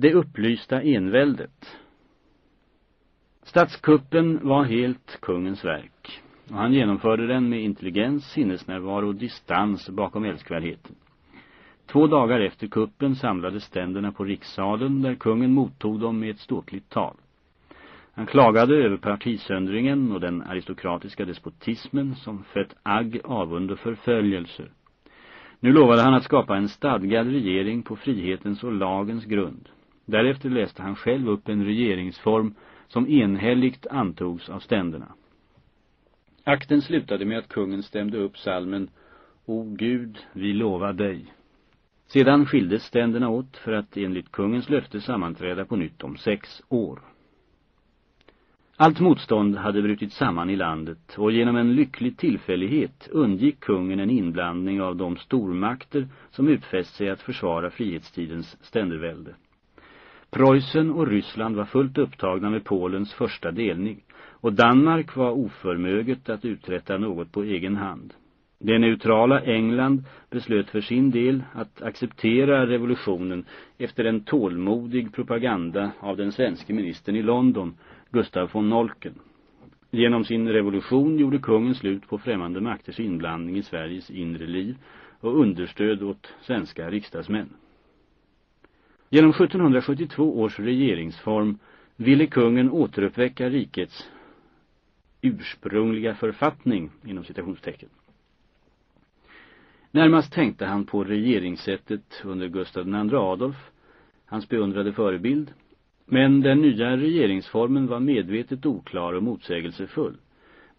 Det upplysta enväldet. Statskuppen var helt kungens verk och han genomförde den med intelligens, sinnesnärvaro och distans bakom älskvärdheten. Två dagar efter kuppen samlades ständerna på rikssalen där kungen mottog dem med ett ståtligt tal. Han klagade över partisöndringen och den aristokratiska despotismen som fött agg, avund och förföljelser. Nu lovade han att skapa en stadgad regering på frihetens och lagens grund. Därefter läste han själv upp en regeringsform som enhälligt antogs av ständerna. Akten slutade med att kungen stämde upp salmen O Gud, vi lovar dig. Sedan skildes ständerna åt för att enligt kungens löfte sammanträda på nytt om sex år. Allt motstånd hade brutit samman i landet och genom en lycklig tillfällighet undgick kungen en inblandning av de stormakter som utfäst sig att försvara frihetstidens ständervälde. Preussen och Ryssland var fullt upptagna med Polens första delning och Danmark var oförmöget att uträtta något på egen hand. Det neutrala England beslöt för sin del att acceptera revolutionen efter en tålmodig propaganda av den svenska ministern i London, Gustav von Nolken. Genom sin revolution gjorde kungen slut på främmande makters inblandning i Sveriges inre liv och understöd åt svenska riksdagsmän. Genom 1772 års regeringsform ville kungen återuppväcka rikets ursprungliga författning inom citationstecken. Närmast tänkte han på regeringssättet under Gustav II Adolf, hans beundrade förebild, men den nya regeringsformen var medvetet oklar och motsägelsefull.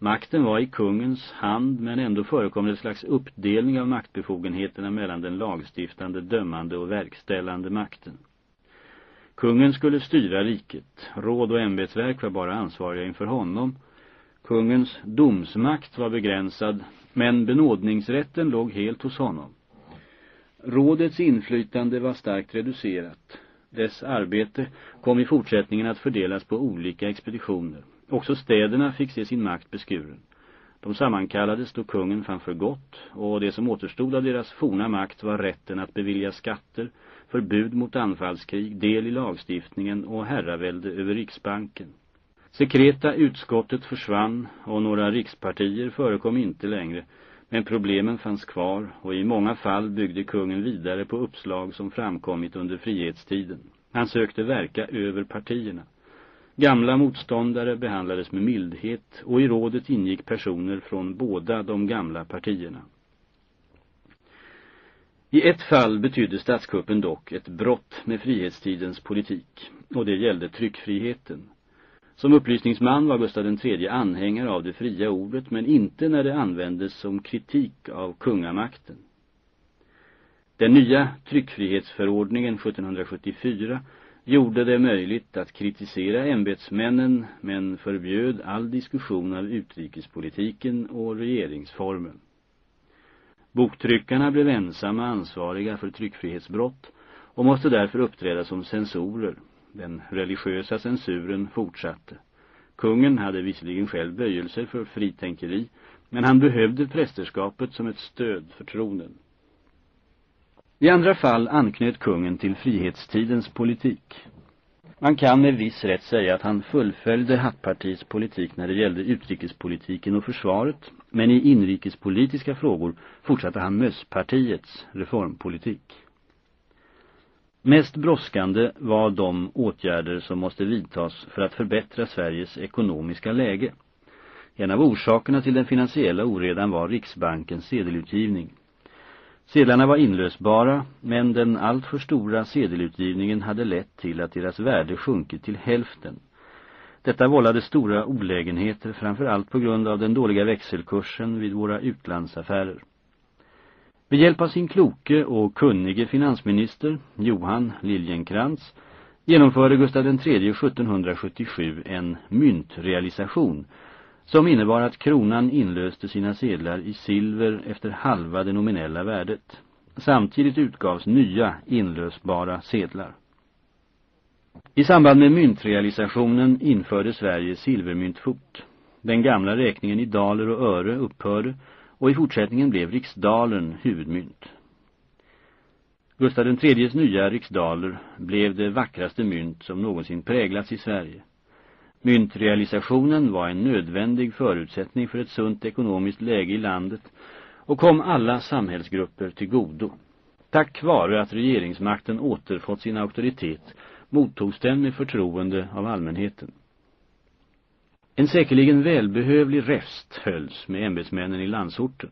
Makten var i kungens hand men ändå förekom det ett slags uppdelning av maktbefogenheterna mellan den lagstiftande, dömande och verkställande makten. Kungen skulle styra riket, råd och ämbetsverk var bara ansvariga inför honom. Kungens domsmakt var begränsad men benådningsrätten låg helt hos honom. Rådets inflytande var starkt reducerat. Dess arbete kom i fortsättningen att fördelas på olika expeditioner. Också städerna fick se sin makt beskuren. De sammankallades då kungen fann för gott och det som återstod av deras forna makt var rätten att bevilja skatter, förbud mot anfallskrig, del i lagstiftningen och herravälde över riksbanken. Sekreta utskottet försvann och några rikspartier förekom inte längre, men problemen fanns kvar och i många fall byggde kungen vidare på uppslag som framkommit under frihetstiden. Han sökte verka över partierna. Gamla motståndare behandlades med mildhet och i rådet ingick personer från båda de gamla partierna. I ett fall betydde statskuppen dock ett brott med frihetstidens politik och det gällde tryckfriheten. Som upplysningsman var Gustav III anhängare av det fria ordet men inte när det användes som kritik av kungamakten. Den nya tryckfrihetsförordningen 1774 gjorde det möjligt att kritisera ämbetsmännen men förbjöd all diskussion av utrikespolitiken och regeringsformen. Boktryckarna blev ensamma ansvariga för tryckfrihetsbrott och måste därför uppträda som censorer. Den religiösa censuren fortsatte. Kungen hade visserligen själv böjelser för fritänkeri, men han behövde prästerskapet som ett stöd för tronen. I andra fall anknöt kungen till frihetstidens politik. Man kan med viss rätt säga att han fullföljde Hattpartiets politik när det gällde utrikespolitiken och försvaret, men i inrikespolitiska frågor fortsatte han Mösspartiets reformpolitik. Mest brådskande var de åtgärder som måste vidtas för att förbättra Sveriges ekonomiska läge. En av orsakerna till den finansiella oredan var Riksbankens sedelutgivning. Sedlarna var inlösbara, men den alltför stora sedelutgivningen hade lett till att deras värde sjunkit till hälften. Detta vållade stora olägenheter, framför allt på grund av den dåliga växelkursen vid våra utlandsaffärer. Med hjälp av sin kloke och kunnige finansminister, Johan Liljenkrantz, genomförde Gustav III 1777 en myntrealisation som innebar att kronan inlöste sina sedlar i silver efter halva det nominella värdet. Samtidigt utgavs nya inlösbara sedlar. I samband med myntrealisationen införde Sverige silvermyntfot. Den gamla räkningen i daler och öre upphörde och i fortsättningen blev riksdalen huvudmynt. Gustav IIIs nya riksdaler blev det vackraste mynt som någonsin präglats i Sverige. Myntrealisationen var en nödvändig förutsättning för ett sunt ekonomiskt läge i landet och kom alla samhällsgrupper till godo. Tack vare att regeringsmakten återfått sin auktoritet mottogs den med förtroende av allmänheten. En säkerligen välbehövlig rest hölls med ämbetsmännen i landsorten.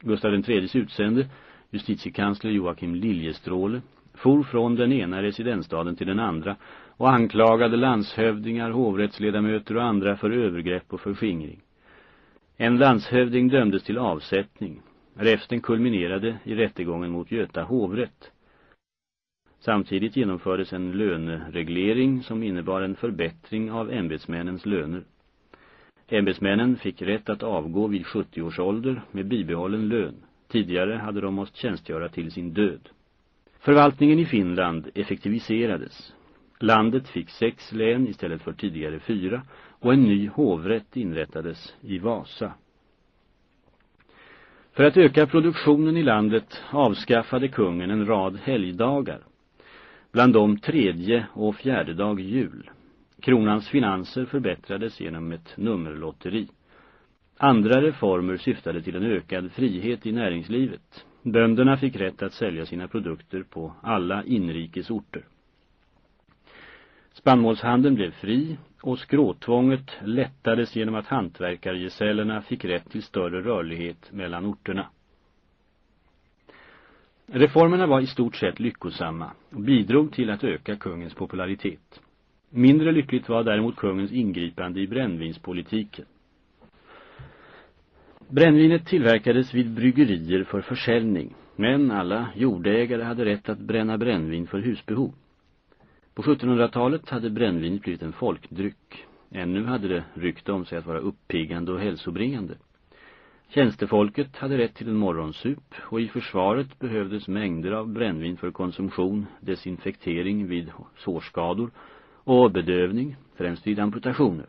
Gustav IIIs utsände, justitiekansler Joakim Liljestråle, for från den ena residensstaden till den andra och anklagade landshövdingar, hovrättsledamöter och andra för övergrepp och förskingring. En landshövding dömdes till avsättning. Resten kulminerade i rättegången mot Göta hovrätt. Samtidigt genomfördes en lönereglering som innebar en förbättring av ämbetsmännens löner. Ämbetsmännen fick rätt att avgå vid 70 års ålder med bibehållen lön. Tidigare hade de måst tjänstgöra till sin död. Förvaltningen i Finland effektiviserades. Landet fick sex län istället för tidigare fyra och en ny hovrätt inrättades i Vasa. För att öka produktionen i landet avskaffade kungen en rad helgdagar. Bland dem tredje och fjärde dag jul. Kronans finanser förbättrades genom ett nummerlotteri. Andra reformer syftade till en ökad frihet i näringslivet. Bönderna fick rätt att sälja sina produkter på alla inrikes orter. Spannmålshandeln blev fri och skråtvånget lättades genom att hantverkargesällerna fick rätt till större rörlighet mellan orterna. Reformerna var i stort sett lyckosamma och bidrog till att öka kungens popularitet. Mindre lyckligt var däremot kungens ingripande i brännvinspolitiken. Brännvinet tillverkades vid bryggerier för försäljning, men alla jordägare hade rätt att bränna brännvin för husbehov. På 1700-talet hade brännvinet blivit en folkdryck. Ännu hade det rykte om sig att vara uppiggande och hälsobringande. Tjänstefolket hade rätt till en morgonsup och i försvaret behövdes mängder av brännvin för konsumtion, desinfektering vid sårskador och bedövning, främst vid amputationer.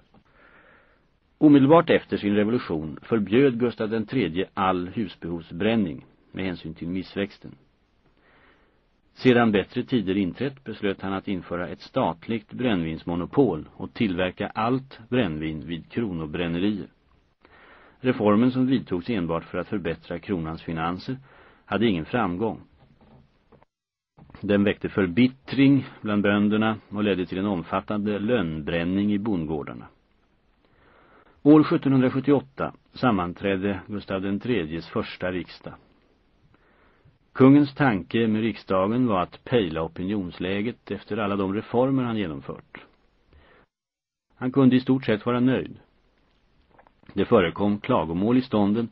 Omedelbart efter sin revolution förbjöd Gustav III all husbehovsbränning med hänsyn till missväxten. Sedan bättre tider inträtt beslöt han att införa ett statligt brännvinsmonopol och tillverka allt brännvin vid kronobrännerier. Reformen som vidtogs enbart för att förbättra kronans finanser hade ingen framgång. Den väckte förbittring bland bönderna och ledde till en omfattande lönnbränning i bondgårdarna. År 1778 sammanträdde Gustav IIIs första riksdag. Kungens tanke med riksdagen var att pejla opinionsläget efter alla de reformer han genomfört. Han kunde i stort sett vara nöjd. Det förekom klagomål i stånden,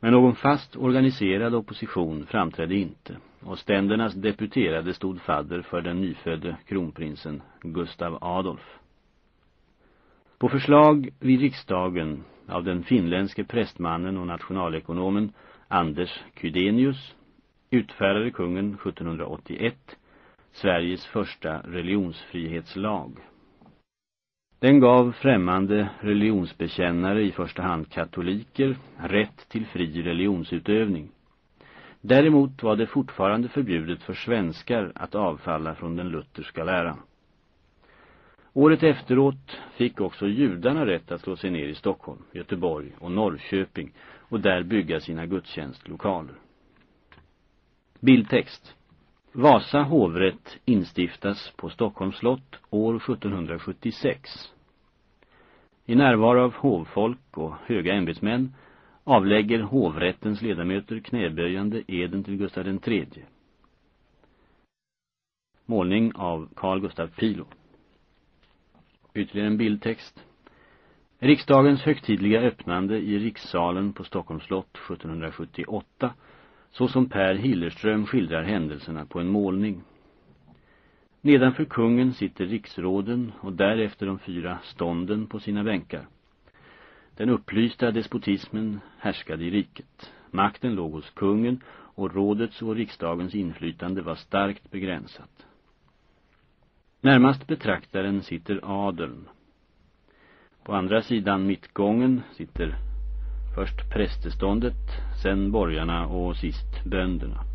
men någon fast organiserad opposition framträdde inte, och ständernas deputerade stod fadder för den nyfödde kronprinsen Gustav Adolf. På förslag vid riksdagen av den finländske prästmannen och nationalekonomen Anders Kydenius utfärdade kungen 1781 Sveriges första religionsfrihetslag. Den gav främmande religionsbekännare, i första hand katoliker, rätt till fri religionsutövning. Däremot var det fortfarande förbjudet för svenskar att avfalla från den lutherska läran. Året efteråt fick också judarna rätt att slå sig ner i Stockholm, Göteborg och Norrköping och där bygga sina gudstjänstlokaler. Bildtext. Vasa hovrätt instiftas på Stockholms slott år 1776. I närvaro av hovfolk och höga ämbetsmän avlägger hovrättens ledamöter knäböjande eden till Gustav III. Målning av Carl Gustav Pilo. Ytterligare en bildtext. Riksdagens högtidliga öppnande i rikssalen på Stockholms slott 1778 så som Per Hillerström skildrar händelserna på en målning. Nedanför kungen sitter riksråden och därefter de fyra stånden på sina bänkar. Den upplysta despotismen härskade i riket. Makten låg hos kungen och rådets och riksdagens inflytande var starkt begränsat. Närmast betraktaren sitter adeln. På andra sidan mittgången sitter först prästeståndet, sen borgarna och sist bönderna.